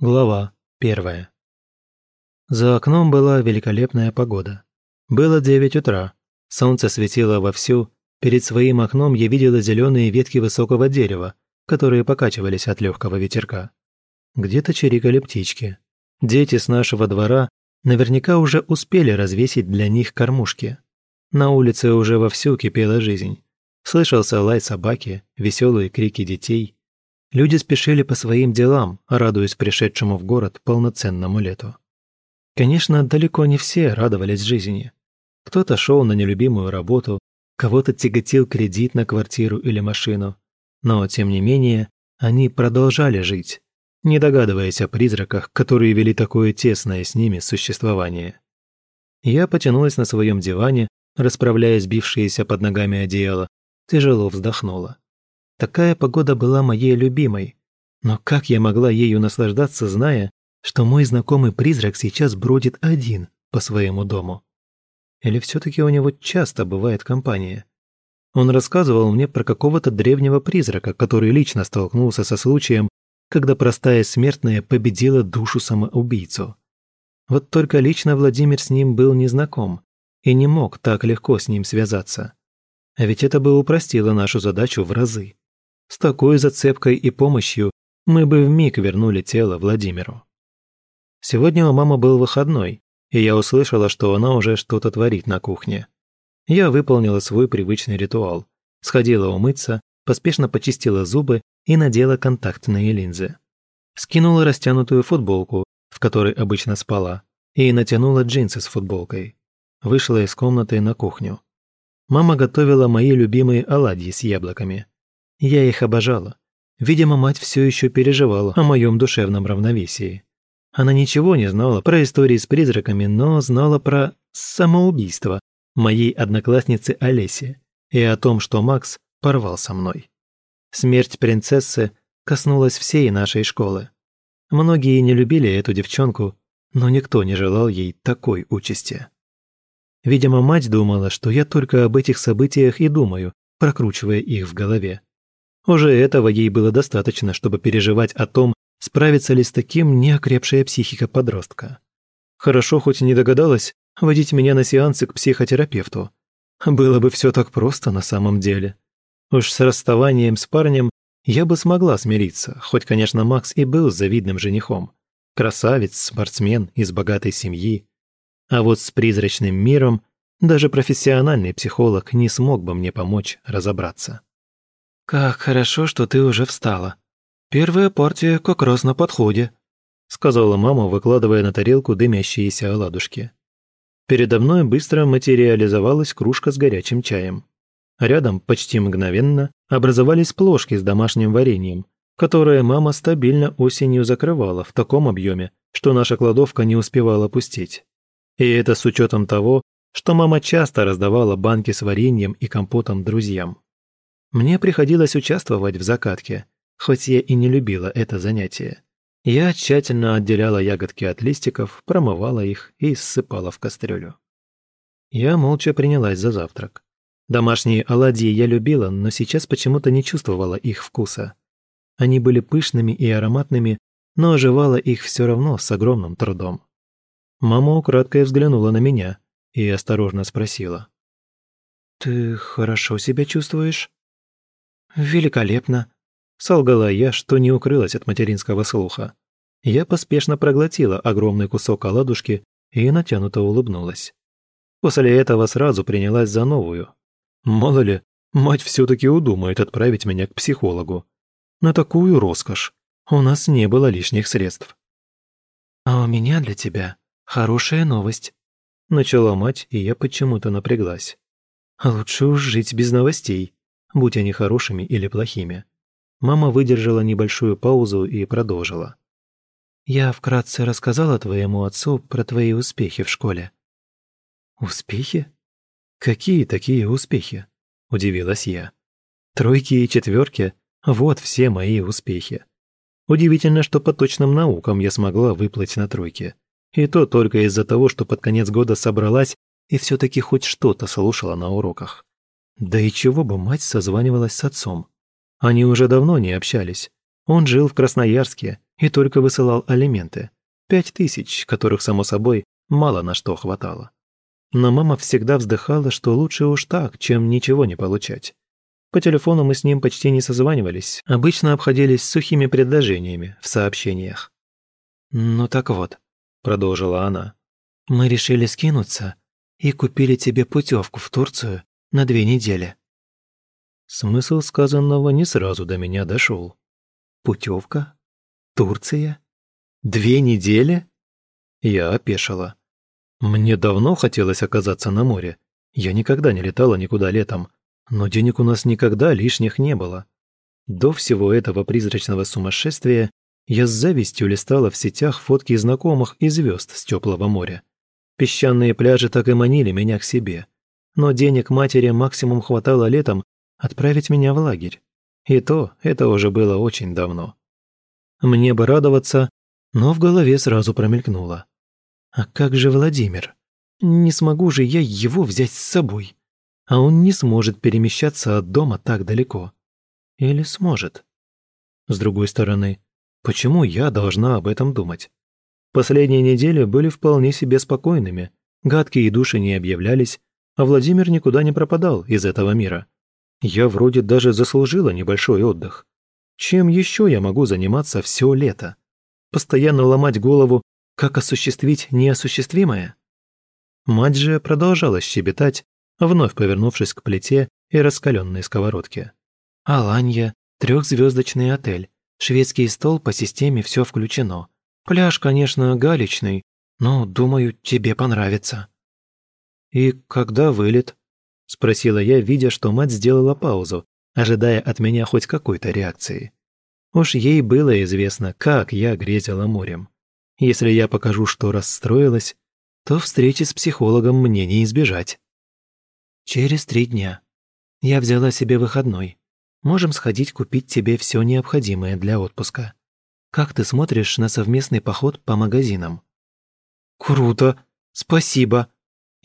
Глава первая. За окном была великолепная погода. Было девять утра. Солнце светило вовсю. Перед своим окном я видела зеленые ветки высокого дерева, которые покачивались от легкого ветерка. Где-то чирикали птички. Дети с нашего двора наверняка уже успели развесить для них кормушки. На улице уже вовсю кипела жизнь. Слышался лай собаки, веселые крики детей. Люди спешили по своим делам, радуясь пришедшему в город полноценному лету. Конечно, далеко не все радовались жизни. Кто-то шел на нелюбимую работу, кого-то тяготил кредит на квартиру или машину. Но, тем не менее, они продолжали жить, не догадываясь о призраках, которые вели такое тесное с ними существование. Я потянулась на своем диване, расправляя сбившиеся под ногами одеяло, тяжело вздохнула. Такая погода была моей любимой. Но как я могла ею наслаждаться, зная, что мой знакомый призрак сейчас бродит один по своему дому? Или все-таки у него часто бывает компания? Он рассказывал мне про какого-то древнего призрака, который лично столкнулся со случаем, когда простая смертная победила душу самоубийцу. Вот только лично Владимир с ним был незнаком и не мог так легко с ним связаться. А ведь это бы упростило нашу задачу в разы. С такой зацепкой и помощью мы бы вмиг вернули тело Владимиру. Сегодня у мамы был выходной, и я услышала, что она уже что-то творит на кухне. Я выполнила свой привычный ритуал. Сходила умыться, поспешно почистила зубы и надела контактные линзы. Скинула растянутую футболку, в которой обычно спала, и натянула джинсы с футболкой. Вышла из комнаты на кухню. Мама готовила мои любимые оладьи с яблоками. Я их обожала. Видимо, мать все еще переживала о моем душевном равновесии. Она ничего не знала про истории с призраками, но знала про самоубийство моей одноклассницы Олеси и о том, что Макс порвал со мной. Смерть принцессы коснулась всей нашей школы. Многие не любили эту девчонку, но никто не желал ей такой участи. Видимо, мать думала, что я только об этих событиях и думаю, прокручивая их в голове. Уже этого ей было достаточно, чтобы переживать о том, справится ли с таким неокрепшая психика подростка. Хорошо хоть не догадалась водить меня на сеансы к психотерапевту. Было бы все так просто на самом деле. Уж с расставанием с парнем я бы смогла смириться, хоть, конечно, Макс и был завидным женихом. Красавец, спортсмен из богатой семьи. А вот с призрачным миром даже профессиональный психолог не смог бы мне помочь разобраться. «Как хорошо, что ты уже встала. Первая партия как раз на подходе», сказала мама, выкладывая на тарелку дымящиеся оладушки. Передо мной быстро материализовалась кружка с горячим чаем. Рядом почти мгновенно образовались плошки с домашним вареньем, которое мама стабильно осенью закрывала в таком объеме, что наша кладовка не успевала пустить. И это с учетом того, что мама часто раздавала банки с вареньем и компотом друзьям. Мне приходилось участвовать в закатке, хоть я и не любила это занятие. Я тщательно отделяла ягодки от листиков, промывала их и ссыпала в кастрюлю. Я молча принялась за завтрак. Домашние оладьи я любила, но сейчас почему-то не чувствовала их вкуса. Они были пышными и ароматными, но оживала их все равно с огромным трудом. Мама украдкой взглянула на меня и осторожно спросила. «Ты хорошо себя чувствуешь?» «Великолепно», — солгала я, что не укрылась от материнского слуха. Я поспешно проглотила огромный кусок оладушки и натянуто улыбнулась. После этого сразу принялась за новую. Мало ли, мать все-таки удумает отправить меня к психологу. На такую роскошь у нас не было лишних средств. «А у меня для тебя хорошая новость», — начала мать, и я почему-то напряглась. «Лучше уж жить без новостей, будь они хорошими или плохими. Мама выдержала небольшую паузу и продолжила. «Я вкратце рассказала твоему отцу про твои успехи в школе». «Успехи? Какие такие успехи?» – удивилась я. «Тройки и четверки – вот все мои успехи. Удивительно, что по точным наукам я смогла выплыть на тройке. И то только из-за того, что под конец года собралась и все-таки хоть что-то слушала на уроках. Да и чего бы мать созванивалась с отцом? Они уже давно не общались. Он жил в Красноярске, и только высылал алименты. Пять тысяч, которых, само собой, мало на что хватало. Но мама всегда вздыхала, что лучше уж так, чем ничего не получать. По телефону мы с ним почти не созванивались, обычно обходились сухими предложениями в сообщениях. «Ну так вот», — продолжила она, — «мы решили скинуться и купили тебе путевку в Турцию на две недели». Смысл сказанного не сразу до меня дошел. «Путевка? Турция? Две недели?» Я опешила. Мне давно хотелось оказаться на море. Я никогда не летала никуда летом, но денег у нас никогда лишних не было. До всего этого призрачного сумасшествия я с завистью листала в сетях фотки знакомых и звезд с теплого моря. Песчаные пляжи так и манили меня к себе. Но денег матери максимум хватало летом отправить меня в лагерь. И то это уже было очень давно. Мне бы радоваться, но в голове сразу промелькнуло. А как же Владимир? Не смогу же я его взять с собой а он не сможет перемещаться от дома так далеко. Или сможет? С другой стороны, почему я должна об этом думать? Последние недели были вполне себе спокойными, гадкие души не объявлялись, а Владимир никуда не пропадал из этого мира. Я вроде даже заслужила небольшой отдых. Чем еще я могу заниматься все лето? Постоянно ломать голову, как осуществить неосуществимое? Мать же продолжала щебетать, вновь повернувшись к плите и раскаленной сковородке. «Аланья, трехзвездочный отель, шведский стол по системе все включено. Пляж, конечно, галечный, но, думаю, тебе понравится». «И когда вылет?» – спросила я, видя, что мать сделала паузу, ожидая от меня хоть какой-то реакции. Уж ей было известно, как я грезила морем. Если я покажу, что расстроилась, то встречи с психологом мне не избежать. «Через три дня. Я взяла себе выходной. Можем сходить купить тебе все необходимое для отпуска. Как ты смотришь на совместный поход по магазинам?» «Круто! Спасибо!»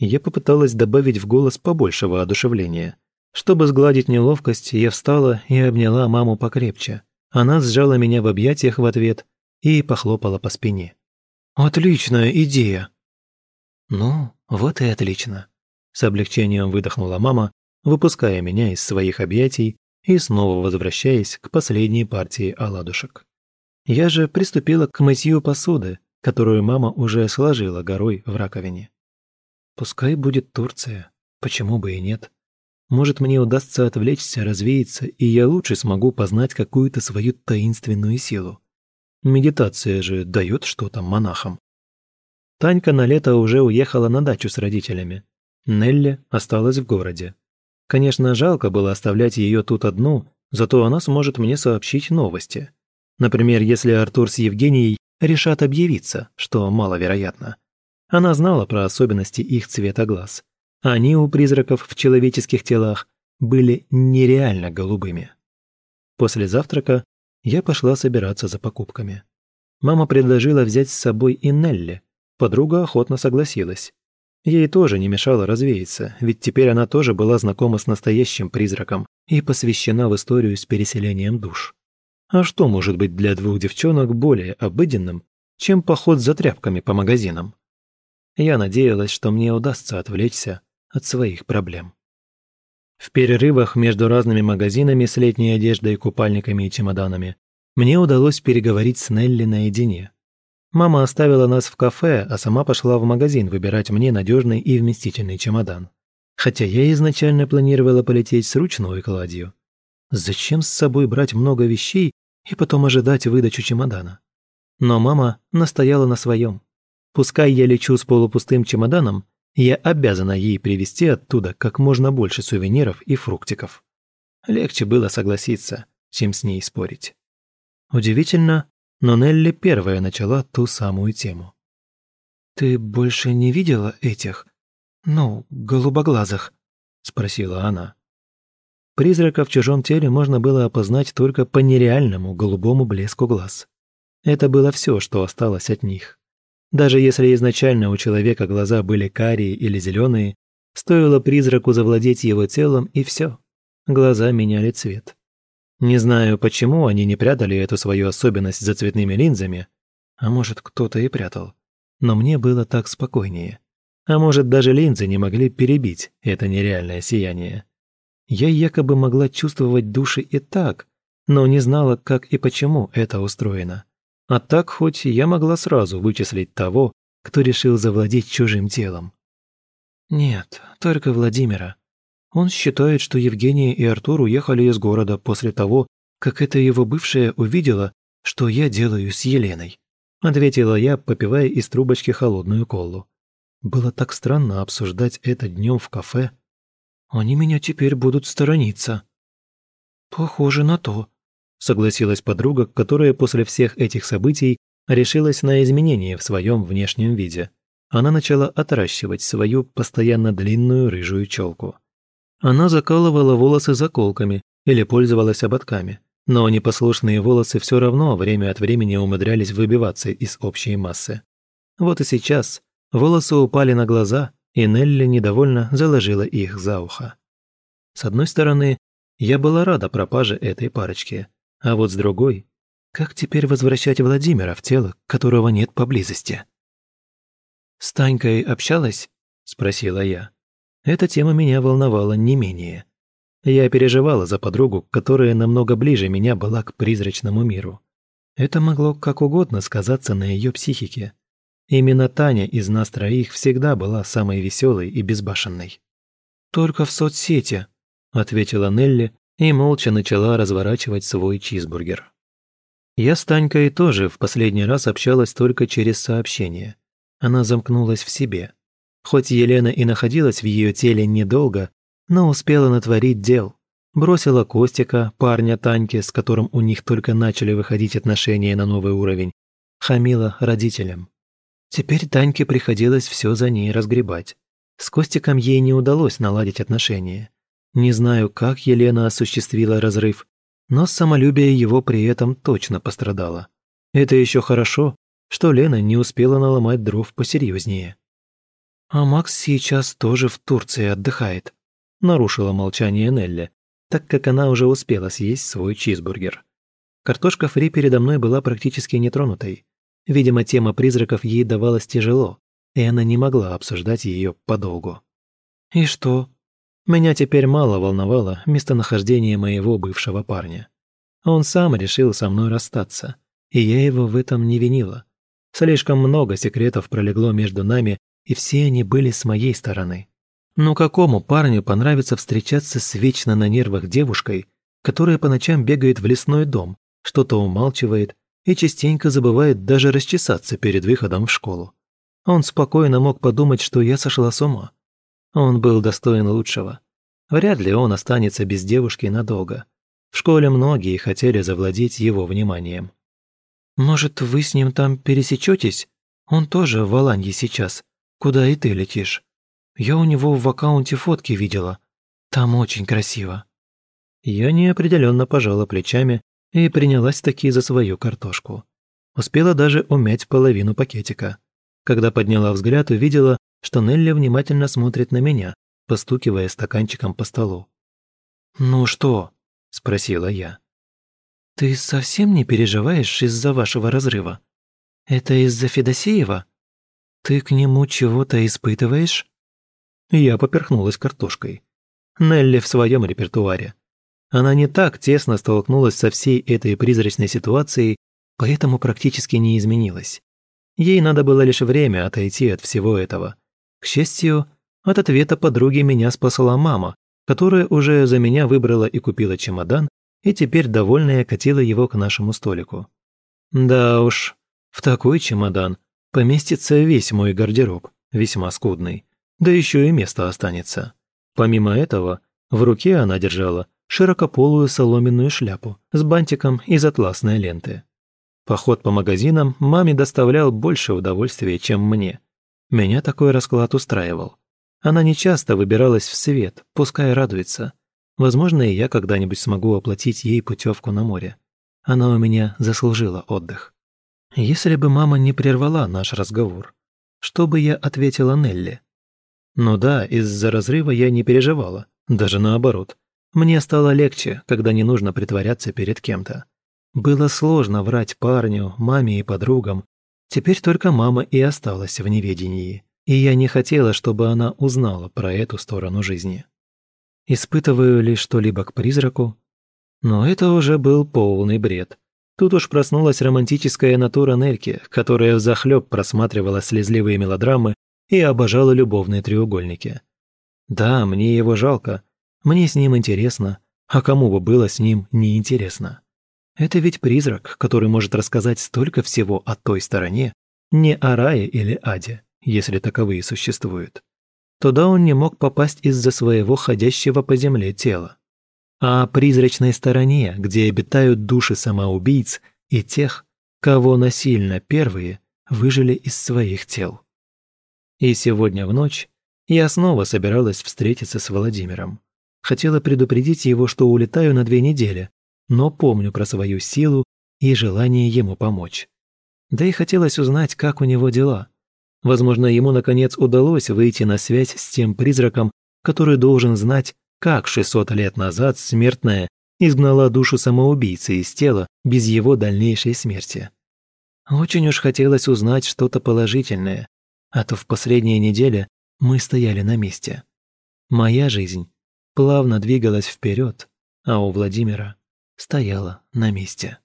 Я попыталась добавить в голос побольше воодушевления. Чтобы сгладить неловкость, я встала и обняла маму покрепче. Она сжала меня в объятиях в ответ и похлопала по спине. «Отличная идея!» «Ну, вот и отлично. С облегчением выдохнула мама, выпуская меня из своих объятий и снова возвращаясь к последней партии оладушек. Я же приступила к мытью посуды, которую мама уже сложила горой в раковине. Пускай будет Турция, почему бы и нет. Может, мне удастся отвлечься, развеяться, и я лучше смогу познать какую-то свою таинственную силу. Медитация же дает что-то монахам. Танька на лето уже уехала на дачу с родителями, Нелли осталась в городе. Конечно, жалко было оставлять ее тут одну, зато она сможет мне сообщить новости. Например, если Артур с Евгенией решат объявиться, что маловероятно. Она знала про особенности их цвета глаз. Они у призраков в человеческих телах были нереально голубыми. После завтрака я пошла собираться за покупками. Мама предложила взять с собой и Нелли. Подруга охотно согласилась. Ей тоже не мешало развеяться, ведь теперь она тоже была знакома с настоящим призраком и посвящена в историю с переселением душ. А что может быть для двух девчонок более обыденным, чем поход за тряпками по магазинам? Я надеялась, что мне удастся отвлечься от своих проблем. В перерывах между разными магазинами с летней одеждой, купальниками и чемоданами мне удалось переговорить с Нелли наедине. Мама оставила нас в кафе, а сама пошла в магазин выбирать мне надежный и вместительный чемодан. Хотя я изначально планировала полететь с ручной кладью. Зачем с собой брать много вещей и потом ожидать выдачу чемодана? Но мама настояла на своем. Пускай я лечу с полупустым чемоданом, я обязана ей привезти оттуда как можно больше сувениров и фруктиков. Легче было согласиться, чем с ней спорить. Удивительно, но Нелли первая начала ту самую тему. «Ты больше не видела этих, ну, голубоглазых?» – спросила она. Призрака в чужом теле можно было опознать только по нереальному голубому блеску глаз. Это было все, что осталось от них. Даже если изначально у человека глаза были карие или зеленые, стоило призраку завладеть его телом, и все. Глаза меняли цвет. Не знаю, почему они не прятали эту свою особенность за цветными линзами, а может, кто-то и прятал. Но мне было так спокойнее. А может, даже линзы не могли перебить это нереальное сияние. Я якобы могла чувствовать души и так, но не знала, как и почему это устроено. А так хоть я могла сразу вычислить того, кто решил завладеть чужим телом. Нет, только Владимира. Он считает, что Евгения и Артур уехали из города после того, как эта его бывшая увидела, что я делаю с Еленой. Ответила я, попивая из трубочки холодную колу. Было так странно обсуждать это днем в кафе. Они меня теперь будут сторониться. Похоже на то, согласилась подруга, которая после всех этих событий решилась на изменения в своем внешнем виде. Она начала отращивать свою постоянно длинную рыжую челку. Она закалывала волосы заколками или пользовалась ободками, но непослушные волосы все равно время от времени умудрялись выбиваться из общей массы. Вот и сейчас волосы упали на глаза, и Нелли недовольно заложила их за ухо. С одной стороны, я была рада пропаже этой парочки – а вот с другой, как теперь возвращать Владимира в тело, которого нет поблизости? «С Танькой общалась?» – спросила я. Эта тема меня волновала не менее. Я переживала за подругу, которая намного ближе меня была к призрачному миру. Это могло как угодно сказаться на ее психике. Именно Таня из нас троих всегда была самой веселой и безбашенной. «Только в соцсети», – ответила Нелли, и молча начала разворачивать свой чизбургер. Я с Танькой тоже в последний раз общалась только через сообщение. Она замкнулась в себе. Хоть Елена и находилась в ее теле недолго, но успела натворить дел. Бросила Костика, парня Таньки, с которым у них только начали выходить отношения на новый уровень. Хамила родителям. Теперь Таньке приходилось все за ней разгребать. С Костиком ей не удалось наладить отношения. Не знаю, как Елена осуществила разрыв, но самолюбие его при этом точно пострадало. Это еще хорошо, что Лена не успела наломать дров посерьезнее. «А Макс сейчас тоже в Турции отдыхает», – нарушила молчание Нелли, так как она уже успела съесть свой чизбургер. Картошка фри передо мной была практически нетронутой. Видимо, тема призраков ей давалась тяжело, и она не могла обсуждать ее подолгу. «И что, меня теперь мало волновало местонахождение моего бывшего парня. Он сам решил со мной расстаться, и я его в этом не винила. Слишком много секретов пролегло между нами, и все они были с моей стороны. Но какому парню понравится встречаться с вечно на нервах девушкой, которая по ночам бегает в лесной дом, что-то умалчивает и частенько забывает даже расчесаться перед выходом в школу? Он спокойно мог подумать, что я сошла с ума. Он был достоин лучшего. Вряд ли он останется без девушки надолго. В школе многие хотели завладеть его вниманием. «Может, вы с ним там пересечетесь? Он тоже в Аланье сейчас. Куда и ты летишь? Я у него в аккаунте фотки видела. Там очень красиво». Я неопределенно пожала плечами и принялась таки за свою картошку. Успела даже умять половину пакетика. Когда подняла взгляд, увидела, что Нелли внимательно смотрит на меня, постукивая стаканчиком по столу. «Ну что?» – спросила я. «Ты совсем не переживаешь из-за вашего разрыва? Это из-за Федосеева? Ты к нему чего-то испытываешь?» Я поперхнулась картошкой. Нелли в своем репертуаре. Она не так тесно столкнулась со всей этой призрачной ситуацией, поэтому практически не изменилась. Ей надо было лишь время отойти от всего этого. К счастью, от ответа подруги меня спасла мама, которая уже за меня выбрала и купила чемодан, и теперь довольная катила его к нашему столику. Да уж, в такой чемодан поместится весь мой гардероб, весьма скудный, да еще и место останется. Помимо этого, в руке она держала широкополую соломенную шляпу с бантиком из атласной ленты. Поход по магазинам маме доставлял больше удовольствия, чем мне – меня такой расклад устраивал. Она нечасто выбиралась в свет, пускай радуется. Возможно, и я когда-нибудь смогу оплатить ей путевку на море. Она у меня заслужила отдых. Если бы мама не прервала наш разговор, что бы я ответила Нелли? Ну да, из-за разрыва я не переживала, даже наоборот. Мне стало легче, когда не нужно притворяться перед кем-то. Было сложно врать парню, маме и подругам. Теперь только мама и осталась в неведении, и я не хотела, чтобы она узнала про эту сторону жизни. Испытываю ли что-либо к призраку? Но это уже был полный бред. Тут уж проснулась романтическая натура Нельки, которая взахлёб просматривала слезливые мелодрамы и обожала любовные треугольники. Да, мне его жалко, мне с ним интересно, а кому бы было с ним неинтересно? Это ведь призрак, который может рассказать столько всего о той стороне, не о рае или аде, если таковые существуют. Туда он не мог попасть из-за своего ходящего по земле тела. А о призрачной стороне, где обитают души самоубийц и тех, кого насильно первые выжили из своих тел. И сегодня в ночь я снова собиралась встретиться с Владимиром. Хотела предупредить его, что улетаю на две недели, но помню про свою силу и желание ему помочь. Да и хотелось узнать, как у него дела. Возможно, ему наконец удалось выйти на связь с тем призраком, который должен знать, как 600 лет назад смертная изгнала душу самоубийцы из тела без его дальнейшей смерти. Очень уж хотелось узнать что-то положительное, а то в последние недели мы стояли на месте. Моя жизнь плавно двигалась вперед, а у Владимира стояла на месте.